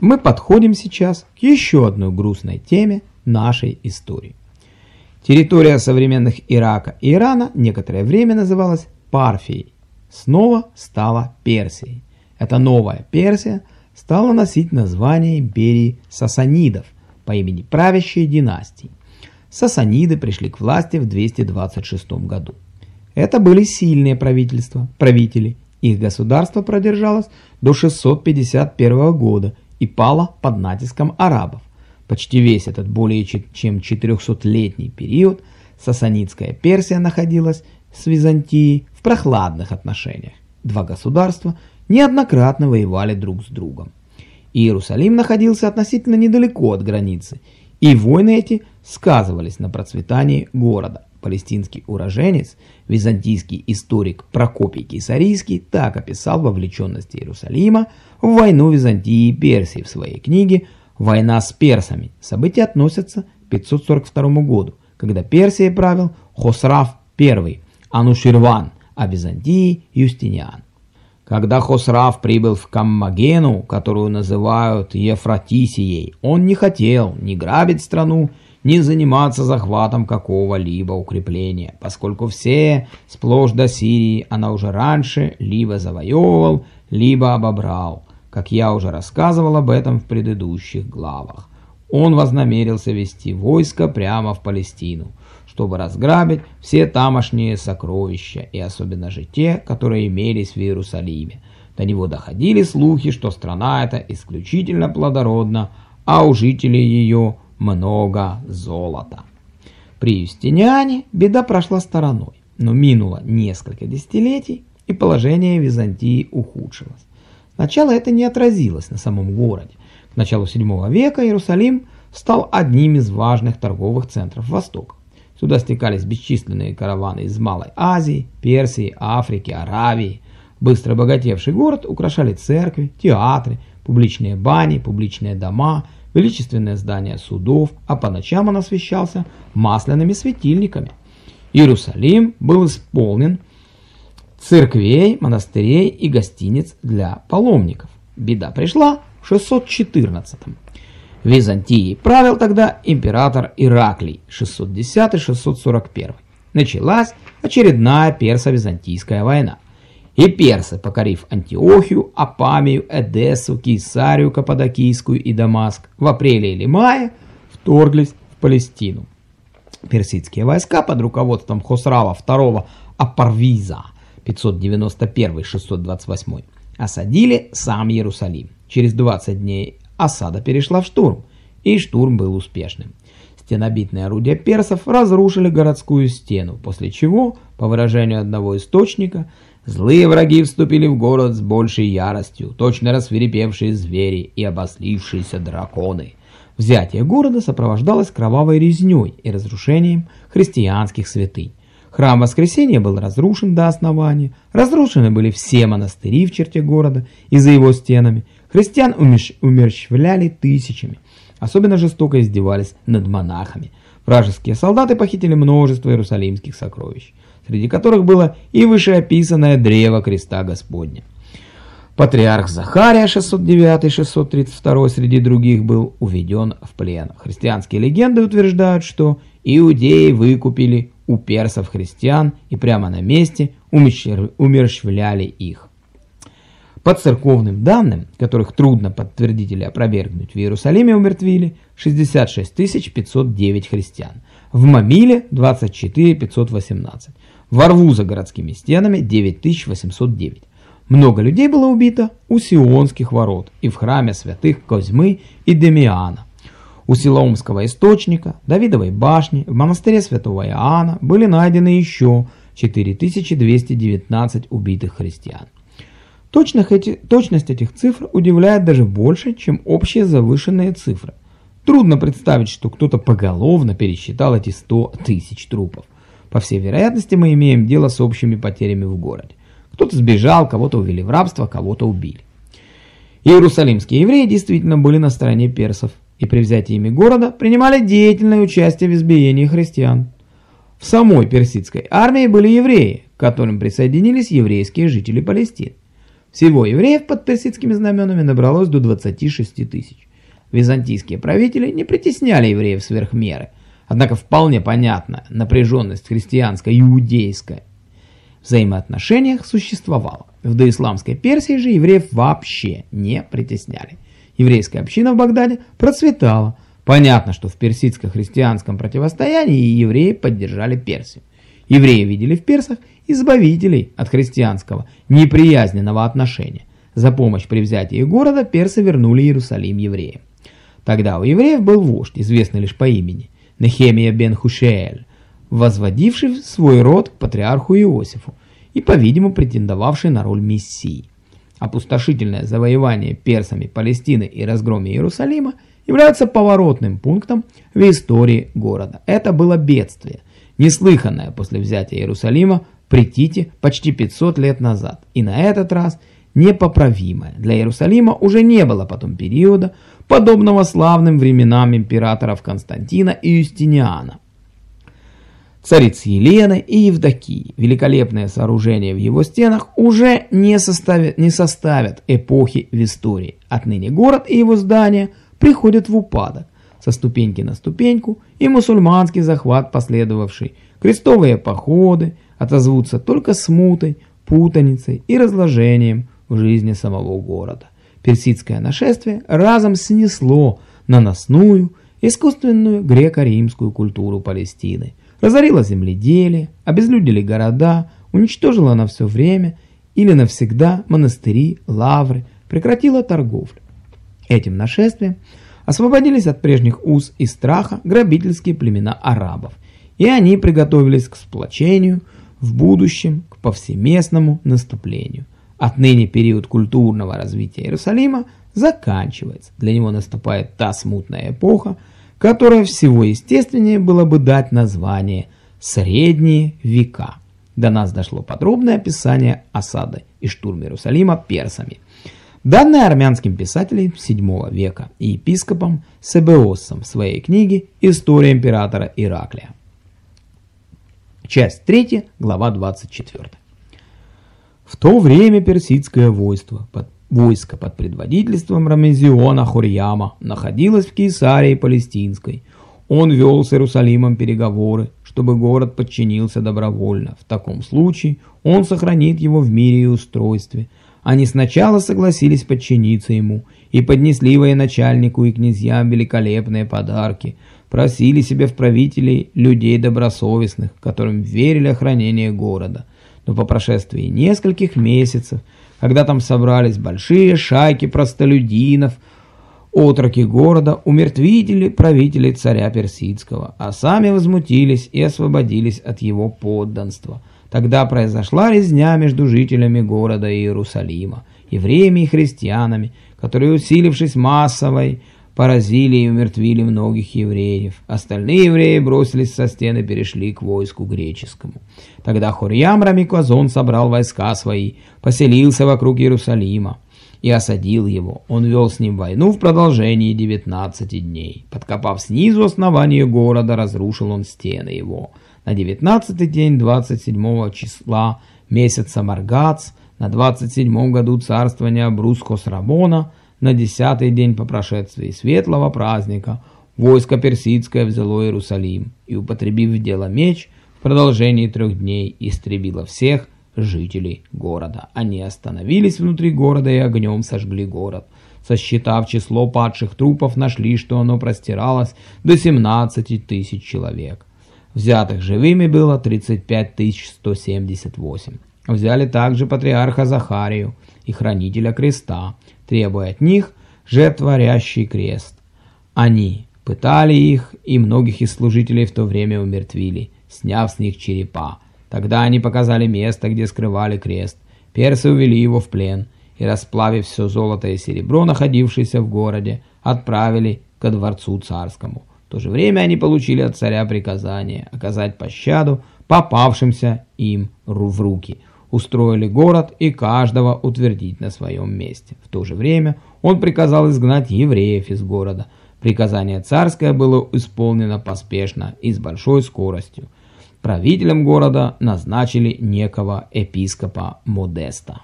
мы подходим сейчас к еще одной грустной теме нашей истории. Территория современных Ирака и Ирана некоторое время называлась Парфией, снова стала Персией. Эта новая Персия стала носить название империи Сасанидов по имени правящей династии. Сасаниды пришли к власти в 226 году. Это были сильные правительства, правители. Их государство продержалось до 651 года и пало под натиском арабов. Почти весь этот более чем 400-летний период Сасанидская Персия находилась с Византией в прохладных отношениях. Два государства неоднократно воевали друг с другом. Иерусалим находился относительно недалеко от границы, и войны эти сказывались на процветании города. Палестинский уроженец, византийский историк Прокопий Кесарийский так описал вовлеченность Иерусалима в войну Византии и Персии в своей книге «Война с персами». События относятся к 542 году, когда Персией правил Хосраф I, Ануширван, а Византии Юстиниан. Когда Хосраф прибыл в Каммагену, которую называют Ефратисией, он не хотел ни грабить страну, ни заниматься захватом какого-либо укрепления, поскольку все сплошь до Сирии она уже раньше либо завоевывал, либо обобрал, как я уже рассказывал об этом в предыдущих главах. Он вознамерился вести войско прямо в Палестину, чтобы разграбить все тамошние сокровища, и особенно же те, которые имелись в Иерусалиме. До него доходили слухи, что страна эта исключительно плодородна, а у жителей ее много золота. При Юстиниане беда прошла стороной, но минуло несколько десятилетий, и положение Византии ухудшилось. Сначала это не отразилось на самом городе. К началу 7 века Иерусалим стал одним из важных торговых центров Востока. Сюда стекались бесчисленные караваны из Малой Азии, Персии, Африки, Аравии. Быстро богатевший город украшали церкви, театры, публичные бани, публичные дома, величественное здание судов, а по ночам он освещался масляными светильниками. Иерусалим был исполнен церквей, монастырей и гостиниц для паломников. Беда пришла в 614 -м. Византией правил тогда император Ираклий 610-641. Началась очередная персо-византийская война. И персы, покорив Антиохию, Апамию, Эдессу, Кейсарию, Каппадокийскую и Дамаск, в апреле или мае вторглись в Палестину. Персидские войска под руководством Хосрава II Апарвиза 591-628 осадили сам Иерусалим. Через 20 дней осада перешла в штурм, и штурм был успешным. Стенобитные орудия персов разрушили городскую стену, после чего, по выражению одного источника, злые враги вступили в город с большей яростью, точно рассверепевшие звери и обослившиеся драконы. Взятие города сопровождалось кровавой резней и разрушением христианских святынь. Храм Воскресения был разрушен до основания, разрушены были все монастыри в черте города и за его стенами, Христиан умерщвляли тысячами. Особенно жестоко издевались над монахами. Вражеские солдаты похитили множество иерусалимских сокровищ, среди которых было и вышеописанное древо креста Господня. Патриарх Захария 609-632 среди других был уведен в плен. Христианские легенды утверждают, что иудеи выкупили у персов христиан и прямо на месте умерщвляли их. По церковным данным, которых трудно подтвердить или опровергнуть, в Иерусалиме умертвили 66 509 христиан, в Мамиле 24 518, во рву за городскими стенами 9809. Много людей было убито у Сионских ворот и в храме святых Козьмы и Демиана. У Силаумского источника, Давидовой башни, в монастыре святого Иоанна были найдены еще 4219 убитых христиан. Точных эти, точность этих цифр удивляет даже больше, чем общие завышенные цифры. Трудно представить, что кто-то поголовно пересчитал эти 100 тысяч трупов. По всей вероятности мы имеем дело с общими потерями в городе. Кто-то сбежал, кого-то увели в рабство, кого-то убили. Иерусалимские евреи действительно были на стороне персов и при взятии ими города принимали деятельное участие в избиении христиан. В самой персидской армии были евреи, к которым присоединились еврейские жители Палестины. Всего евреев под персидскими знаменами набралось до 26 тысяч. Византийские правители не притесняли евреев сверх меры, однако вполне понятна напряженность христианско-иудейская взаимоотношениях существовала. В доисламской Персии же евреев вообще не притесняли. Еврейская община в Багдаде процветала. Понятно, что в персидско-христианском противостоянии евреи поддержали Персию. Евреи видели в персах избавителей от христианского, неприязненного отношения. За помощь при взятии города персы вернули Иерусалим евреям. Тогда у евреев был вождь, известный лишь по имени, Нехемия бен Хушеэль, возводивший свой род к патриарху Иосифу и, по-видимому, претендовавший на роль мессии. Опустошительное завоевание персами Палестины и разгром Иерусалима является поворотным пунктом в истории города. Это было бедствие, неслыханное после взятия Иерусалима при Тите почти 500 лет назад. И на этот раз непоправимое. Для Иерусалима уже не было потом периода, подобного славным временам императоров Константина и Юстиниана. Царицы Елены и Евдокии. Великолепные сооружения в его стенах уже не составят, не составят эпохи в истории. Отныне город и его здания приходят в упадок. Со ступеньки на ступеньку и мусульманский захват последовавший, крестовые походы отозвутся только смутой, путаницей и разложением в жизни самого города. Персидское нашествие разом снесло наносную, искусственную греко-римскую культуру Палестины, разорило земледелие, обезлюдили города, уничтожило на все время или навсегда монастыри, лавры, прекратило торговлю. Этим нашествием освободились от прежних уз и страха грабительские племена арабов, и они приготовились к сплочению в будущем, к повсеместному наступлению. Отныне период культурного развития Иерусалима заканчивается. Для него наступает та смутная эпоха, которая всего естественнее было бы дать название «Средние века». До нас дошло подробное описание осады и штурма Иерусалима персами. Данное армянским писателем VII века и епископом Себеосом в своей книге «История императора Ираклия». Часть 3, глава 24. В то время персидское войско под, войско под предводительством Рамезиона Хурьяма находилось в Кейсарии Палестинской. Он вел с Иерусалимом переговоры, чтобы город подчинился добровольно. В таком случае он сохранит его в мире и устройстве. Они сначала согласились подчиниться ему и поднесли военачальнику и князьям великолепные подарки, просили себе в правителей людей добросовестных, которым верили охранение города но по прошествии нескольких месяцев, когда там собрались большие шайки простолюдинов, отроки города умертвители правителей царя Персидского, а сами возмутились и освободились от его подданства. Тогда произошла резня между жителями города Иерусалима, евреями и христианами, которые, усилившись массовой, поразили и умертвили многих евреев. Остальные евреи бросились со стены и перешли к войску греческому. Тогда Хурьям Рамиквазон собрал войска свои, поселился вокруг Иерусалима и осадил его. Он вел с ним войну в продолжении 19 дней. Подкопав снизу основание города, разрушил он стены его. На 19 день 27 числа месяца Маргац, на 27 году царствования Брусхос-Рамона, на десятый день по прошествии светлого праздника войско персидское взяло Иерусалим и, употребив в дело меч, в продолжении трех дней истребило всех жителей города. Они остановились внутри города и огнем сожгли город. Сосчитав число падших трупов, нашли, что оно простиралось до 17 тысяч человек. Взятых живыми было 35 178. Взяли также патриарха Захарию и хранителя креста, требуя от них жертворящий крест. Они пытали их, и многих из служителей в то время умертвили, сняв с них черепа. Тогда они показали место, где скрывали крест. Персы увели его в плен и, расплавив все золото и серебро, находившееся в городе, отправили ко дворцу царскому. В то же время они получили от царя приказание оказать пощаду попавшимся им в руки – устроили город и каждого утвердить на своем месте. В то же время он приказал изгнать евреев из города. Приказание царское было исполнено поспешно и с большой скоростью. Правителем города назначили некого епископа Модеста.